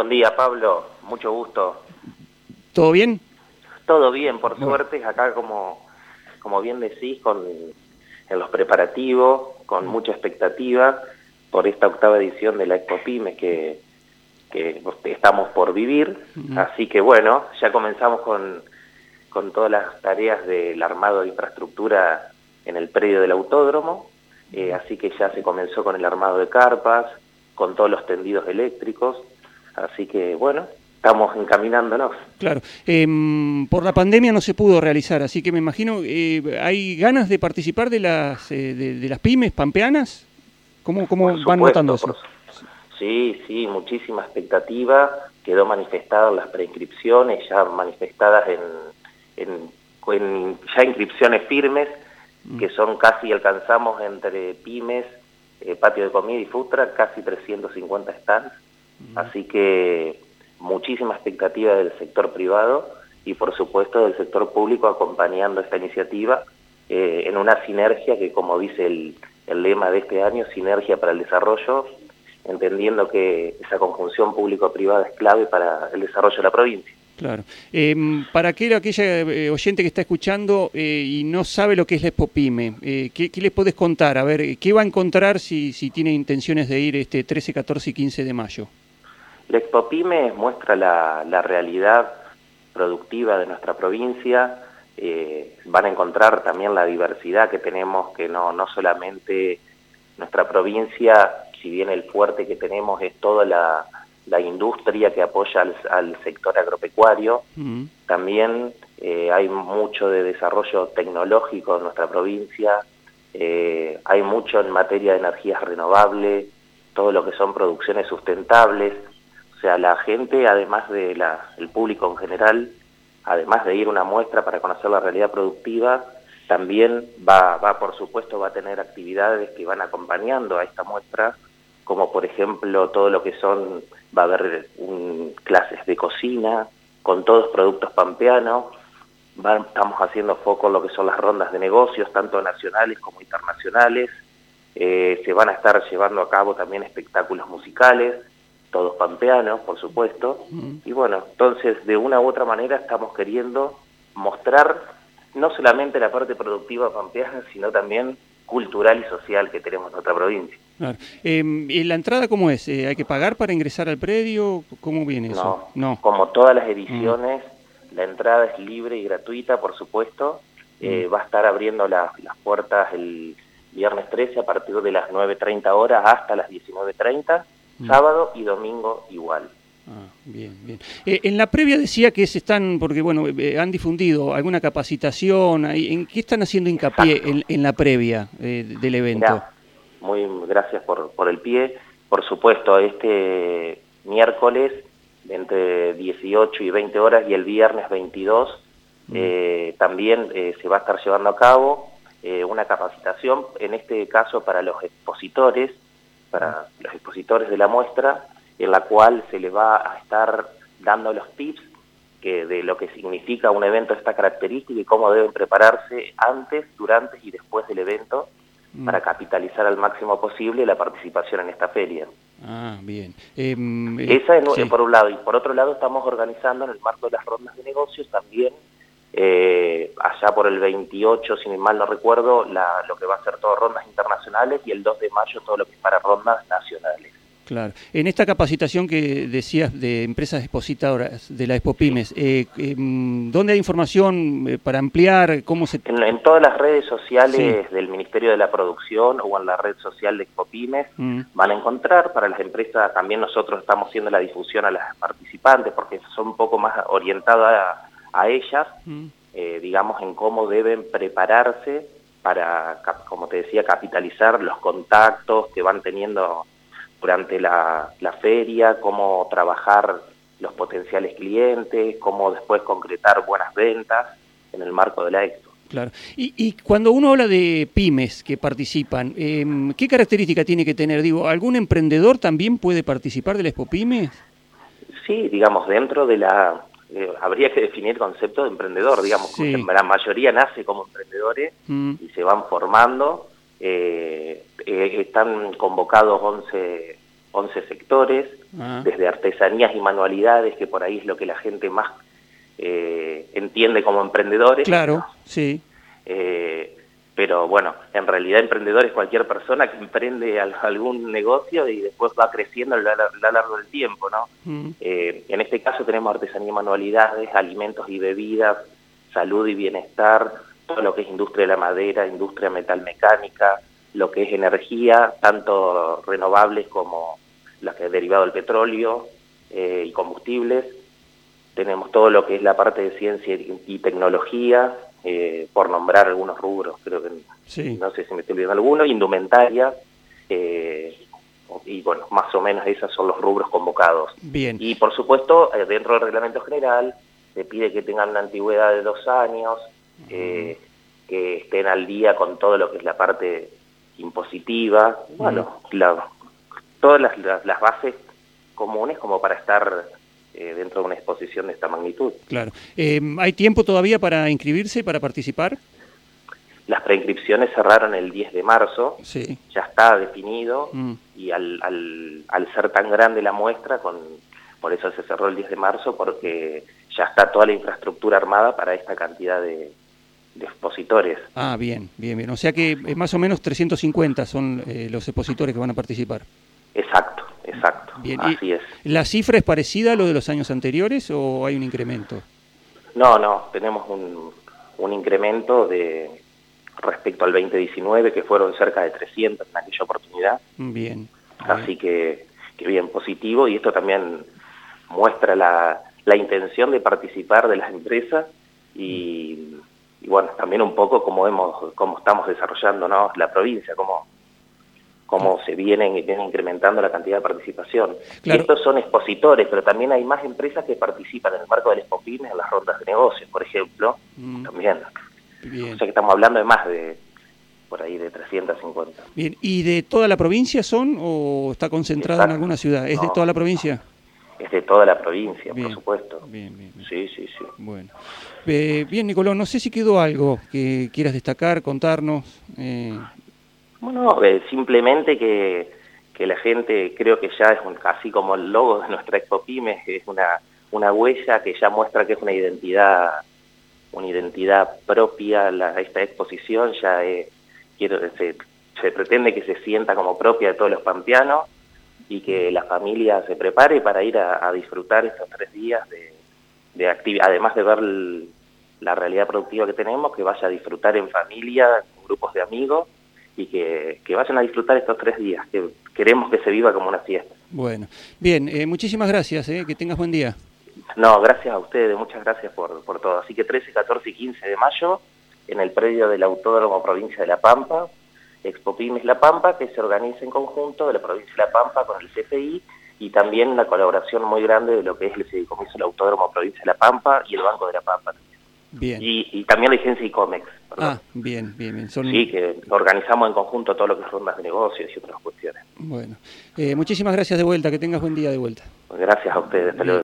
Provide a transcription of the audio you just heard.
Buen día, Pablo. Mucho gusto. ¿Todo bien? Todo bien, por suerte. Acá, como, como bien decís, con, en los preparativos, con mucha expectativa por esta octava edición de la Expo Pymes que, que estamos por vivir. Así que bueno, ya comenzamos con, con todas las tareas del armado de infraestructura en el predio del autódromo. Eh, así que ya se comenzó con el armado de carpas, con todos los tendidos eléctricos. Así que bueno, estamos encaminándonos. Claro, em, por la pandemia no se pudo realizar, así que me imagino, eh, ¿hay ganas de participar de las, eh, de, las pymes pampeanas? ¿Cómo, cómo van notando eso? Sí, sí, muchísima expectativa. Quedó manifestada las preinscripciones, ya manifestadas en, en, ya inscripciones firmes, mm. que son casi, alcanzamos entre pymes, eh, patio de comida y futra, casi 350 stands. Así que muchísima expectativa del sector privado y por supuesto del sector público acompañando esta iniciativa eh, en una sinergia que como dice el, el lema de este año, sinergia para el desarrollo, entendiendo que esa conjunción público-privada es clave para el desarrollo de la provincia. Claro. Eh, para aquella, aquella eh, oyente que está escuchando eh, y no sabe lo que es la Expopime, eh, ¿qué, ¿qué, le podés contar? A ver, ¿qué va a encontrar si, si tiene intenciones de ir este 13, 14 y 15 de mayo? La Expopime muestra la, la realidad productiva de nuestra provincia, van a encontrar también la diversidad que tenemos, que no, no solamente nuestra provincia, si bien el fuerte que tenemos es toda la la industria que apoya al, sector agropecuario. También eh, hay mucho de desarrollo tecnológico en nuestra provincia, eh, hay mucho en materia de energías renovables, todo lo que son producciones sustentables. O sea, la gente, además del el público en general, además de ir a una muestra para conocer la realidad productiva, también va, va, por supuesto, va a tener actividades que van acompañando a esta muestra, como por ejemplo todo lo que son va a haber un, clases de cocina con todos productos pampeanos, estamos haciendo foco en lo que son las rondas de negocios, tanto nacionales como internacionales, eh, se van a estar llevando a cabo también espectáculos musicales, todos pampeanos, por supuesto, y bueno, entonces de una u otra manera estamos queriendo mostrar no solamente la parte productiva pampeana, sino también cultural y social que tenemos en nuestra provincia. Em, ¿Y ¿La entrada cómo es? Eh, ¿Hay que pagar para ingresar al predio? ¿Cómo viene eso? No, como todas las ediciones, mm. la entrada es libre y gratuita, por supuesto. Eh, mm. va a estar abriendo las puertas el viernes 13 a partir de las 9.30 horas hasta las 19.30, mm. Sábado y domingo igual. Ah, bien, bien. Eh, en la previa decía que se están, porque bueno, han difundido alguna capacitación, ¿en qué están haciendo hincapié en, la previa del evento? muy gracias por, por el pie. Por supuesto, este miércoles entre 18 y 20 horas y el viernes 22 mm. eh, también eh, se va a estar llevando a cabo eh, una capacitación, en este caso para los expositores, para los expositores de la muestra, en la cual se les va a estar dando los tips que de lo que significa un evento de esta característica y cómo deben prepararse antes, durante y después del evento Mm. para capitalizar al máximo posible la participación en esta feria. Ah, bien. Em, eh, Esa es por un lado. Y por otro lado estamos organizando en el marco de las rondas de negocios también, eh, allá por el 28, si mal no recuerdo, la, lo que va a ser todo rondas internacionales y el 2 de mayo todo lo que es para rondas nacionales. Claro. En esta capacitación que decías de empresas expositoras de la Expo Pymes, eh, em, ¿dónde hay información eh, para ampliar? ¿Cómo se... En, todas las redes sociales del Ministerio de la Producción o en la red social de Expo Pymes mm. van a encontrar para las empresas, también nosotros estamos haciendo la difusión a las participantes porque son un poco más orientadas a, ellas, mm. eh, digamos, en cómo deben prepararse para, como te decía, capitalizar los contactos que van teniendo durante la, feria, cómo trabajar los potenciales clientes, cómo después concretar buenas ventas en el marco de la Expo. Claro. Y, cuando uno habla de pymes que participan, em, ¿qué característica tiene que tener? Digo, ¿algún emprendedor también puede participar de la Expo Pymes? Sí, digamos, dentro de la... Eh, habría que definir el concepto de emprendedor, digamos, la mayoría nace como emprendedores mm. y se van formando eh, eh, están convocados 11, 11 sectores, ah. desde artesanías y manualidades, que por ahí es lo que la gente más eh, entiende como emprendedores. Claro, sí. Pero bueno, en realidad emprendedor es cualquier persona que emprende algún negocio y después va creciendo a lo largo del tiempo, ¿no? Mm. Eh, en este caso tenemos artesanía y manualidades, alimentos y bebidas, salud y bienestar, todo lo que es industria de la madera, industria metalmecánica, lo que es energía, tanto renovables como las que es derivado del petróleo eh, y combustibles. Tenemos todo lo que es la parte de ciencia y tecnología, eh, por nombrar algunos rubros, creo que no sé si me estoy olvidando alguno, indumentaria, eh, y bueno, más o menos esos son los rubros convocados. Bien. Y por supuesto, eh, dentro del reglamento general, se pide que tengan una antigüedad de dos años, que estén al día con todo lo que es la parte impositiva, bueno, todas las, las bases comunes como para estar eh, dentro de una exposición de esta magnitud. Claro. Eh, ¿Hay tiempo todavía para inscribirse, para participar? Las preinscripciones cerraron el 10 de marzo, sí. ya está definido mm. y al, al, al, ser tan grande la muestra, con, por eso se cerró el 10 de marzo, porque ya está toda la infraestructura armada para esta cantidad de, expositores. Ah, bien, bien, bien. O sea que eh, más o menos 350 son los expositores que van a participar. Exacto. Exacto, así es. ¿La cifra es parecida a lo de los años anteriores o hay un incremento? No, no, tenemos un, un incremento de respecto al 2019, que fueron cerca de 300 en aquella oportunidad. Bien. Así que, que bien, positivo, y esto también muestra la, la intención de participar de las empresas y, y, bueno, también un poco cómo, hemos, cómo estamos desarrollando ¿no? la provincia, cómo cómo se vienen, vienen incrementando la cantidad de participación. estos son expositores, pero también hay más empresas que participan en el marco del Expopines en las rondas de negocios, por ejemplo, mm. también. O sea que estamos hablando de más de, por ahí, de 350. Bien, ¿y de toda la provincia son o está concentrada en alguna ciudad? ¿Es de toda la provincia? Es de toda la provincia, por supuesto. Bien, bien, Sí, sí, sí. Bueno. Eh, bien, Nicolás, no sé si quedó algo que quieras destacar, contarnos. Eh, bueno, eh, simplemente que, que, la gente creo que ya es un, así como el logo de nuestra Expo Pymes, es una, una huella que ya muestra que es una identidad una identidad propia la, esta exposición, ya quiero se, se pretende que se sienta como propia de todos los pampeanos y que la familia se prepare para ir a, disfrutar estos tres días de, de actividad, además de ver la realidad productiva que tenemos, que vaya a disfrutar en familia, con grupos de amigos y que, vayan a disfrutar estos tres días, que queremos que se viva como una fiesta. Bueno, bien, eh, muchísimas gracias, eh, que tengas buen día. No, gracias a ustedes, muchas gracias por, por todo. Así que 13, 14 y 15 de mayo, en el predio del Autódromo Provincia de La Pampa, Expo Pymes La Pampa, que se organiza en conjunto de la Provincia de La Pampa con el CFI y también una colaboración muy grande de lo que es el Fideicomiso del Autódromo Provincia de La Pampa y el Banco de La Pampa. Bien. Y, también la agencia ICOMEX. Ah, bien, bien, bien. Sí, que organizamos en conjunto todo lo que es rondas de negocios y otras cuestiones. Bueno, eh, muchísimas gracias de vuelta, que tengas buen día de vuelta. Gracias a ustedes, hasta luego.